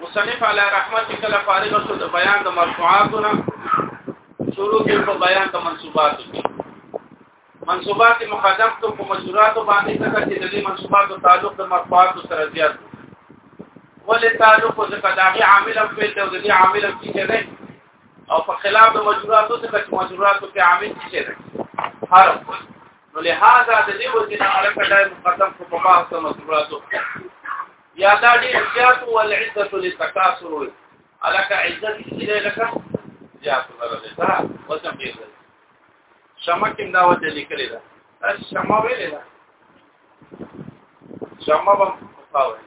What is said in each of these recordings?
مصنف علی رحمت کله فارغ شو د بیان د مرفوعاتنا شروع کې په بیان د منصوباتو کې منصوبات مقدم ته په مجروراتو باندې څنګه چې د دې منصوباتو تعلق د مرفوعاتو سره زیات ولې تعلق ځکه دا غي عامل هم فعل دی او د دې عامل هم څه دی او په خلاف د مجروراتو څخه چې مجروراتو کې عامل څه دی حرف نو لہذا د دې وجنه الکه دا مقدم خو په بحث مسئولاتو یا دا دې زیات او العزه للتکاثر الکه عزت دې لکه زیات ورته دا وسم دې شمع کې دا وته لیکلې ده دا شمع ویلې ده شمع په پاوې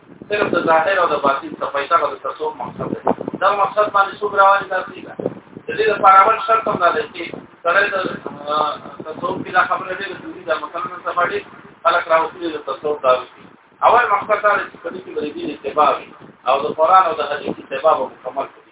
صرف د ظاهر او د باطن صفای دغه د تصوف مقصد دی دا مقصد باندې څوک راوړي دا دی د دې لپاره اول شرط هم دا دی چې سره د تصوف کې دا خبره دی چې دا مثلا صفای خلک راوړي د تصوف دا اول مقصد دا دی چې په دې کې د دین اتباع او د قران او د حدیث اتباع مکمل کړي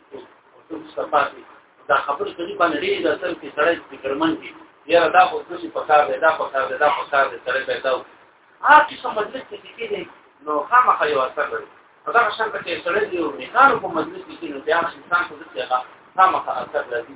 دا خبر سړي باندې ډېر د سر کې سړی فکرمن دي یاره دا خو څه په کار دی دا په کار دی دا په کار دی سړی پیدا و هغه څه مجلس کې کېږي نو خامخا یو اثر لري دا شان ته کې سړی دی او میکانو په مجلس کې نو بیا انسان کو دغه خامخا اثر لري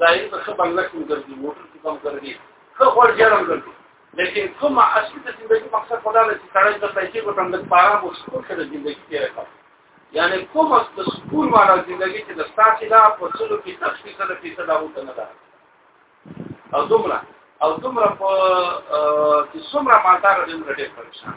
ظاهر په خپل بنگله کې ګرځي موټر کې کوم ګرځي خو خور جرم ګرځي لیکن کوم اصل د زندگی مقصد خدا له ستړي د پیسې په تند پارا مو سکون سره زندگی تیر کړ یعنی کوم اصل د سکون والا زندگی چې د ستاسو لا په څلو کې تخفیف سره پیسې دا وته نه ده او دومره او دومره په چې څومره مالدار دې موږ ډېر پریشان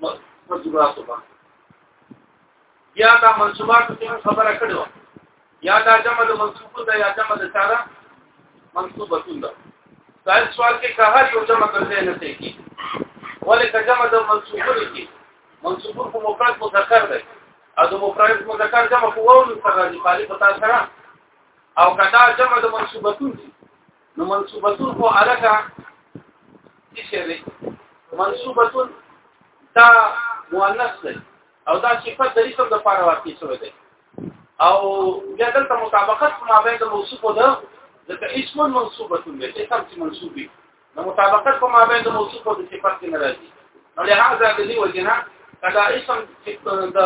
مذکورات باندې یا دا منصوبات ته خبره کړو یا دا جمع د منصوبو ده یا جمع د سارا منصوبتون ده دا سوال کې که هر یو جمع کړی نه ته کی ولې که جمع د منصوبو نه کی منصوبو په مفرد مذکر ده او د مفرد مذکر جمع په وو سره دی خالي پتا سره او کدا جمع د منصوبتون دي نو منصوبتون خو علاقه څه شي دی منصوبتون دا مؤنث دی او دا صفت د اسم د پاره واقع شوی دی او بیا دلته مطابقت ما بین د موصوف او د ځکه اسم منصوبتون دی چې کوم چې منصوب وي نو مطابقت په ما بین د موصوف او د صفت کې ناراضي نو لهدا د دې وجنه کدا اسم چې د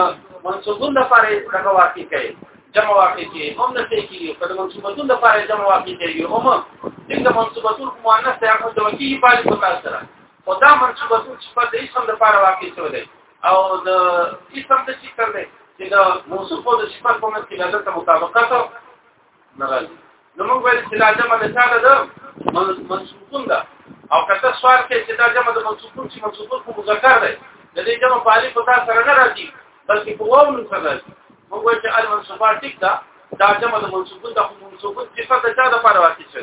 منصوبون لپاره دغه واقع کوي جمع واقع کوي هم نه کوي په د منصوبون لپاره جمع واقع کوي هم د منصوبون مؤنث ته هغه د وکی په اړه په تاسو سره او دا منصوبون چې په د اسم لپاره واقع شوی دی او د اسم د ذکر دی چې د موصوف او د صفات په منځ کې د مطابقت نه راځي نو موږ وایو چې دا جمع د چا ده منصوبون ده او کته سوال کې چې دا جمع د منصوبون چې منصوبون په مذکر ده د دې جمع په الف او تاء سره نه راځي بلکې په واو نو سره راځي موږ وایو چې المنصوبات ټیک ده دا جمع د منصوبون ده خو منصوبون صفت ده چا د پاره واقع شوه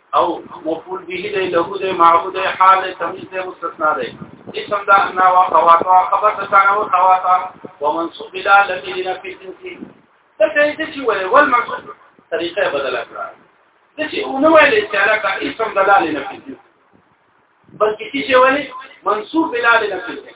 او مفعول به دی له دې معبود حال تمیز دی مستثنا دی اسم دا انا و خواتا خبر تانا و خواتا ومنصوب بلا لفی لنا فی تنسی دلته دې چې وایي ول منصوب طریقه بدل کړه دې چې اونو ویل چې علاقه اسم دلال نه کیږي بلکې چې ویل منصوب بلال نه کیږي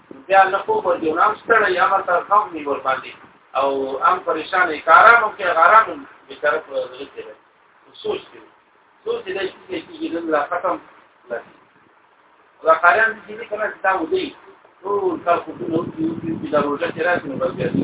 بیا نه خو ور دی نام ستړی یا ما تر خام دی ور باندې او ام پریشان کارانو کې غارانو به طرف ورغلی دی سوچ دی سوچ دی چې کیږي نن لا ختم لږی دا قاریان دي چې کنه دا ودی ټول خلکو ته نو یو دې د روزه کې راځي نو بیا دی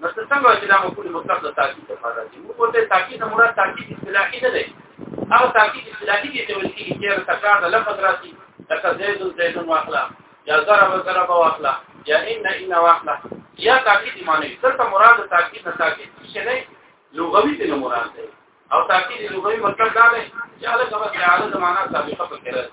نو څه څنګه چې دا مفعول مطلق د تاکید لپاره راځي موږ ورته تاکید نه مراد تاکید اصطلاحي نه دی هغه تاکید اصطلاحي دی چې ولکې چې تکرار د لفظ راځي لکه زید زید واخلا یا ضرب ضرب واخلا یا ان ان واخلا یا تاکید معنی دلته مراد تاکید نه تاکید څه نه لغوي ته مراد دی او تاکید لغوي مطلب دا دی چې هغه کومه چې هغه زمانہ سابقه په کې راځي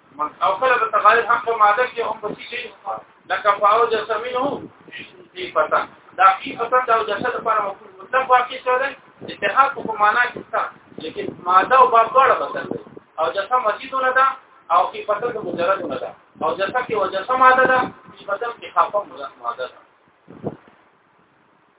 او کله به تغیر هم په ماده کې هم په شي لکه فاو جسمینه دی پتا دا کی پتا دا جسد لپاره مفهوم مطلب واقع شوی اتحاد په معنا کې څه لیکن ماده او باب ډول بدل دی او جسم مزیدونه ده او کی پتا د مجردونه ده او جسم کې وجسم ماده ده کی پتا کې خاصه ماده ده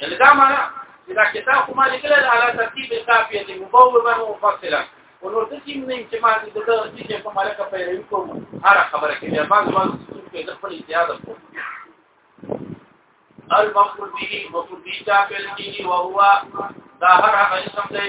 یعنی دا معنا چې دا کتاب خو ما لیکل علی ترتیب القافیه دی مبوبا مفصلا او نو د تیم نیم چې ما د دغه چې په مالکه پیروي کوم هر خبره کې بیا باز باز چې د خپل اجازه کوم المقصود به مقصود به تعبیر دی او هو دا هر هغه اسم دی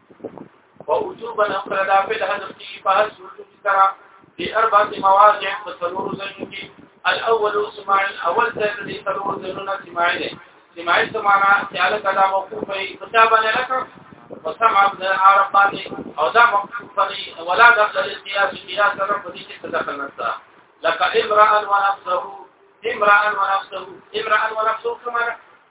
ووجوبا افردا في الهدف کی فاس وجوب کرا في اربع مواضع تصور زنو کی الاول سماع الاول ذکر دی تصور زنو نا سماع دی سماع سمانا چاله کدا موقوف ای مطابقه لکه وسمع ابن عرب باندې او دا مقصود باندې ولا دخل القياس قياس سره په دې کې تدخل نشته لك امرا ونفسه امرا ونفسه امرا ونفسه كما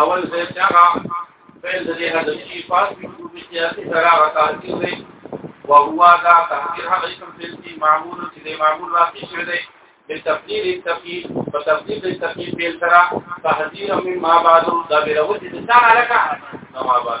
اول ځای چې هغه فعل د دې حذف شي پاس په کومې سیاسي سره تاثیر دی او هو دا تفسیر هغه کوم فعل چې معمول چې د معمول راځي شوی دی په تفسیر التفسیر په تفسیر التفسیر په سره تحذير مما بعد دا به وروته ځان علاقه ما بعد